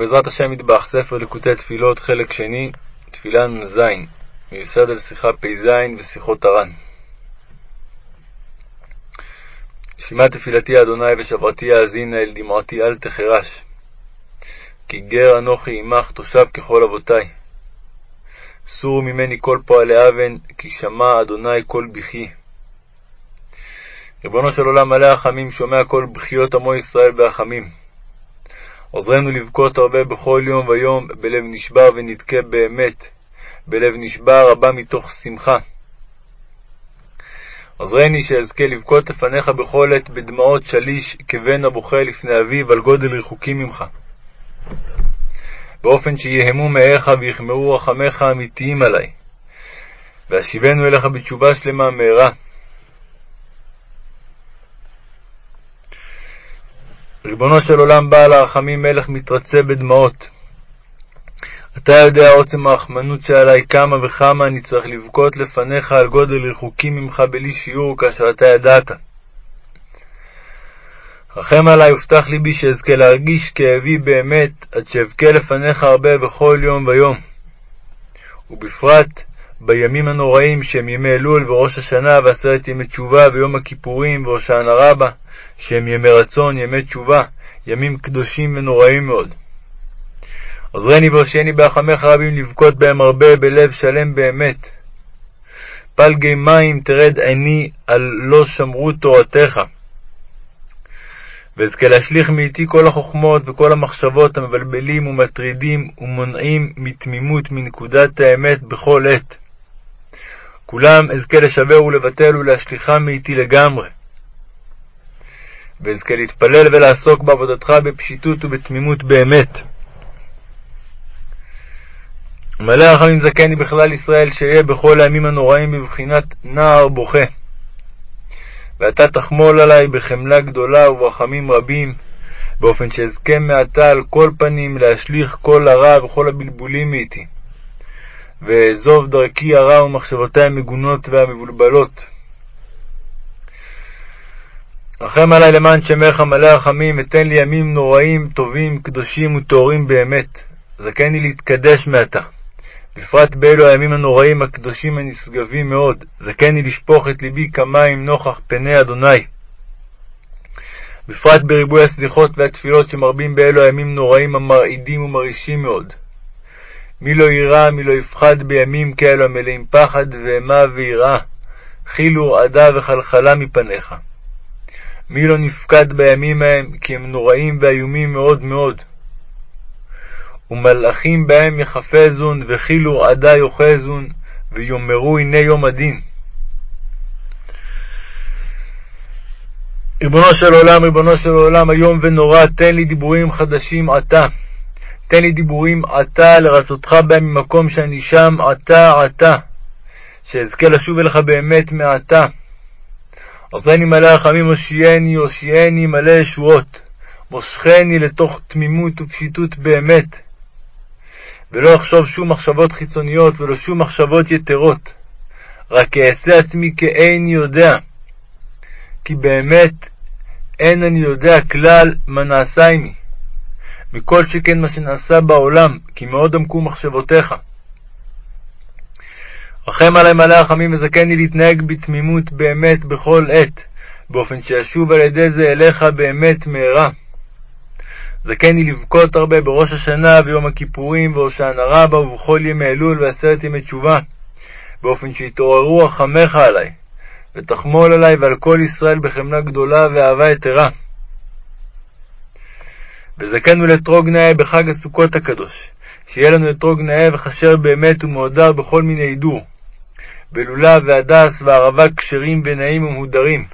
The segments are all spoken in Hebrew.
בעזרת השם מטבח, ספר ליקוטי תפילות, חלק שני, תפילה נ"ז, מיוסד על שיחה פ"ז ושיחות הר"ן. שמע תפילתי אדוני ושברתי האזינה אל דמעתי אל תחרש. כי גר אנוכי עמך תושב ככל אבותי. סורו ממני כל פועלי אבן, כי שמע אדוני כל בכי. ריבונו של עולם מלא רחמים, שומע כל בכיות עמו ישראל ברחמים. עוזרנו לבכות הרבה בכל יום ויום, בלב נשבר ונדכה באמת, בלב נשבר הבא מתוך שמחה. עוזרני שאזכה לבכות לפניך בכל עת בדמעות שליש, כבן הבוכה לפני אביו על גודל רחוקים ממך. באופן שיהמו מאיך ויחמרו רחמיך האמיתיים עלי, ואשיבנו אליך בתשובה שלמה מהרה. ריבונו של עולם בעל הרחמים מלך מתרצה בדמעות. אתה יודע עוצם הרחמנות שעלי כמה וכמה אני צריך לבכות לפניך על גודל רחוקים ממך בלי שיעור כאשר אתה ידעת. רחם עלי ופתח ליבי שאזכה להרגיש כאבי באמת, עד שאבכה לפניך הרבה בכל יום ויום. ובפרט בימים הנוראים שהם ימי אלול וראש השנה ועשרת ימי תשובה ויום הכיפורים והושענא רבה, שהם ימי רצון, ימי תשובה, ימים קדושים ונוראים מאוד. עזרני והושיעני ברחמך רבים לבכות בהם הרבה בלב שלם באמת. פלגי מים תרד עיני על לא שמרו תורתך. ואזכה להשליך מאיתי כל החוכמות וכל המחשבות המבלבלים ומטרידים ומונעים מתמימות מנקודת האמת בכל עת. כולם אזכה לשבר ולבטל ולהשליכם מאיתי לגמרי. ואזכה להתפלל ולעסוק בעבודתך בפשיטות ובתמימות באמת. מלא רחמים זכני בכלל ישראל, שאהיה בכל הימים הנוראים בבחינת נער בוכה. ואתה תחמול עלי בחמלה גדולה וברחמים רבים, באופן שאזכה מעתה על כל פנים להשליך כל הרע וכל הבלבולים מאיתי. ואעזוב דרכי הרע ומחשבותי המגונות והמבולבלות. רחם עלי למען שמך מלא רחמים, אתן לי ימים נוראים, טובים, קדושים וטהורים באמת. זכני להתקדש מעתה. בפרט באלו הימים הנוראים הקדושים הנשגבים מאוד, זכני לשפוך את ליבי כמים נוכח פני אדוני. בפרט בריבוי הסליחות והתפילות שמרבים באלו הימים נוראים המרעידים ומרעישים מאוד. מי לא יירא, מי לא יפחד בימים כאלו המלאים פחד ואימה ויראה, חילו רעדה וחלחלה מפניך. מי לא נפקד בימים ההם, כי הם נוראים ואיומים מאוד מאוד. ומלאכים בהם יחפזון, וכילו רעדה יאחזון, ויאמרו הנה יום הדין. ריבונו של עולם, ריבונו של עולם, איום ונורא, תן לי דיבורים חדשים עתה. תן לי דיבורים עתה לרצותך בהם ממקום שאני שם עתה עתה. שאזכה לשוב אליך באמת מעתה. עוזרני מלא רחמים, הושיעני, הושיעני מלא ישועות. מושכני לתוך תמימות ופשיטות באמת. ולא אחשוב שום מחשבות חיצוניות ולא שום מחשבות יתרות. רק אעשה עצמי כאין יודע. כי באמת אין אני יודע כלל מה נעשה עמי. מכל שכן מה שנעשה בעולם, כי מאוד עמקו מחשבותיך. רחם עלי מלא רחמים וזכני להתנהג בתמימות באמת בכל עת, באופן שישוב על ידי זה אליך באמת מהרה. זכני לבכות הרבה בראש השנה ויום הכיפורים והושענא רבה ובכל ימי אלול ועשרת ימי תשובה, באופן שיתעוררו רחמך עלי, ותחמול עלי ועל כל ישראל בחמלה גדולה ואהבה יתרה. וזכנו לאתרוג נאה בחג הסוכות הקדוש, שיהיה לנו אתרוג נאה וכשר באמת ומהודר בכל מיני הידור, בלולב והדס וערבה כשרים ונאים ומהודרים.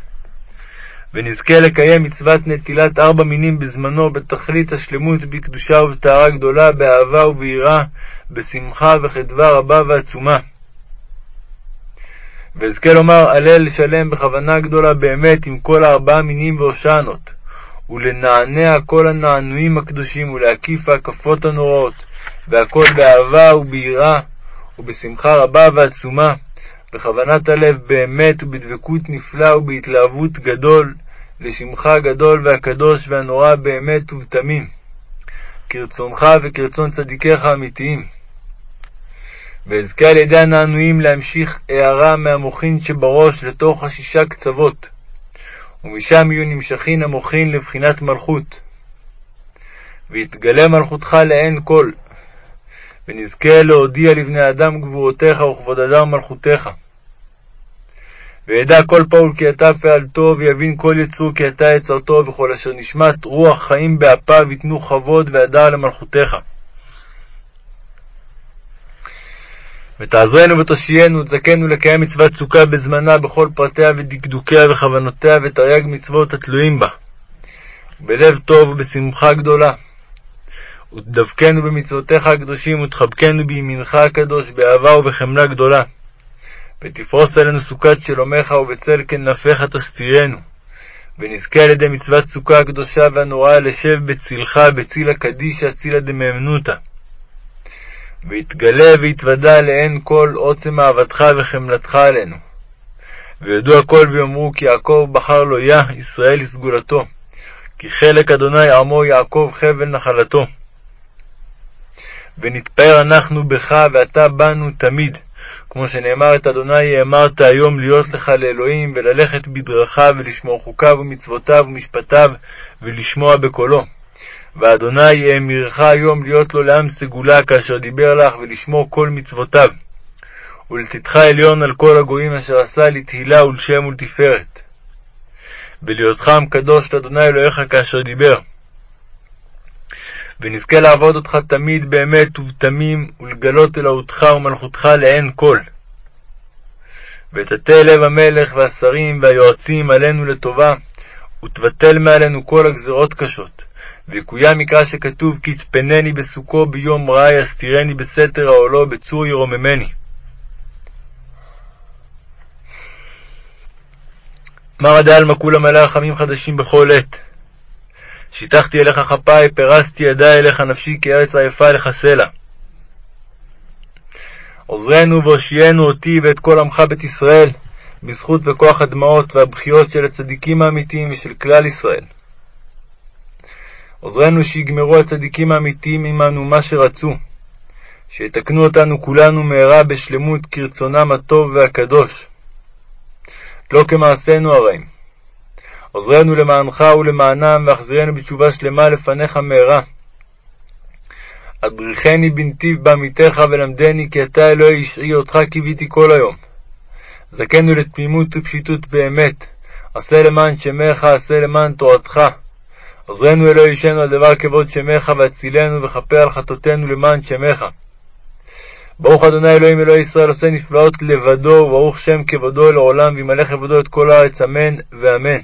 ונזכה לקיים מצוות נטילת ארבע מינים בזמנו בתכלית השלמות בקדושה ובטהרה גדולה, באהבה וביראה, בשמחה וחדווה רבה ועצומה. ואזכה לומר הלל שלם בכוונה גדולה באמת עם כל הארבעה מינים והושענות, ולנענע כל הנענועים הקדושים ולהקיף ההקפות הנוראות, והכל באהבה וביראה ובשמחה רבה ועצומה, בכוונת הלב באמת ובדבקות נפלאה ובהתלהבות גדול, לשמך הגדול והקדוש והנורא באמת ובתמים. כרצונך וכרצון צדיקיך האמיתיים. ואזכה על ידי הנענועים להמשיך הערה מהמוחין שבראש לתוך השישה קצוות, ומשם יהיו נמשכין המוחין לבחינת מלכות. ויתגלה מלכותך לעין כל, ונזכה להודיע לבני אדם גבורותיך וכבוד אדם מלכותיך. וידע כל פעול כי אתה פעלתו, ויבין כל יצור כי אתה יצרתו, וכל אשר נשמת רוח חיים באפיו ייתנו כבוד והדר למלכותיך. ותעזרנו ותושיינו, ותזכנו לקיים מצוות סוכה בזמנה בכל פרטיה ודקדוקיה וכוונותיה, ותרי"ג מצוות התלויים בה, בלב טוב ובשמחה גדולה. ותדבקנו במצוותיך הקדושים, ותחבקנו בימינך הקדוש, באהבה ובחמלה גדולה. ותפרוס עלינו סוכת שלומך, ובצל כנפיך תסתירנו. ונזכה על ידי מצוות סוכה הקדושה והנוראה לשב בצלך, בצילה קדישא, צילה דמאמנותא. ויתגלה ויתוודע לעין כל עוצם אהבתך וחמלתך עלינו. וידעו הכל ויאמרו כי יעקב בחר לו יה, ישראל לסגולתו. כי חלק אדוני עמו יעקב חבל נחלתו. ונתפאר אנחנו בך ואתה בנו תמיד. כמו שנאמר את אדוני האמרת היום להיות לך לאלוהים וללכת בדרכיו ולשמור חוקיו ומצוותיו ומשפטיו ולשמוע בקולו. ואדוני האמירך היום להיות לו לעם סגולה כאשר דיבר לך ולשמור כל מצוותיו. ולתתך עליון על כל הגויים אשר עשה לתהילה ולשם ולתפארת. ולהיותך עם קדוש לאדוני אלוהיך כאשר דיבר. ונזכה לעבוד אותך תמיד באמת ובתמים, ולגלות אלוהותך ומלכותך לעין כל. ותטה לב המלך והשרים והיועצים עלינו לטובה, ותבטל מעלינו כל הגזרות קשות. ויקוים מקרא שכתוב כי יצפנני בסוכו ביום רע יסתירני בסתר העולו בצור ירוממני. מרא דעלמא כולה מלא רחמים חדשים בכל עת. שיטחתי אליך כפיי, פרסתי ידי אליך נפשי, כי ארץ עייפה לך סלע. עוזרנו והושיענו אותי ואת כל עמך בית ישראל, בזכות וכוח הדמעות והבכיות של הצדיקים האמיתיים ושל כלל ישראל. עוזרנו שיגמרו הצדיקים האמיתיים עמנו מה שרצו, שיתקנו אותנו כולנו מהרה בשלמות כרצונם הטוב והקדוש, לא כמעשינו הרעים. עוזרנו למענך ולמענם, והחזירנו בתשובה שלמה לפניך מהרה. אדריכני בנתיב בעמיתך ולמדני, כי אתה אלוהי אישי אותך קיוויתי כל היום. זכנו לתמימות ופשיטות באמת, עשה למען שמך, עשה למען תורתך. עוזרנו אלוהי אישנו על דבר כבוד שמך, והצילנו וכפר על חטאותינו למען שמך. ברוך אדוני אלוהים אלוהי ישראל עושה נפלאות לבדו, וברוך שם כבודו לעולם, וימלא כבודו את כל הארץ, אמן ואמן.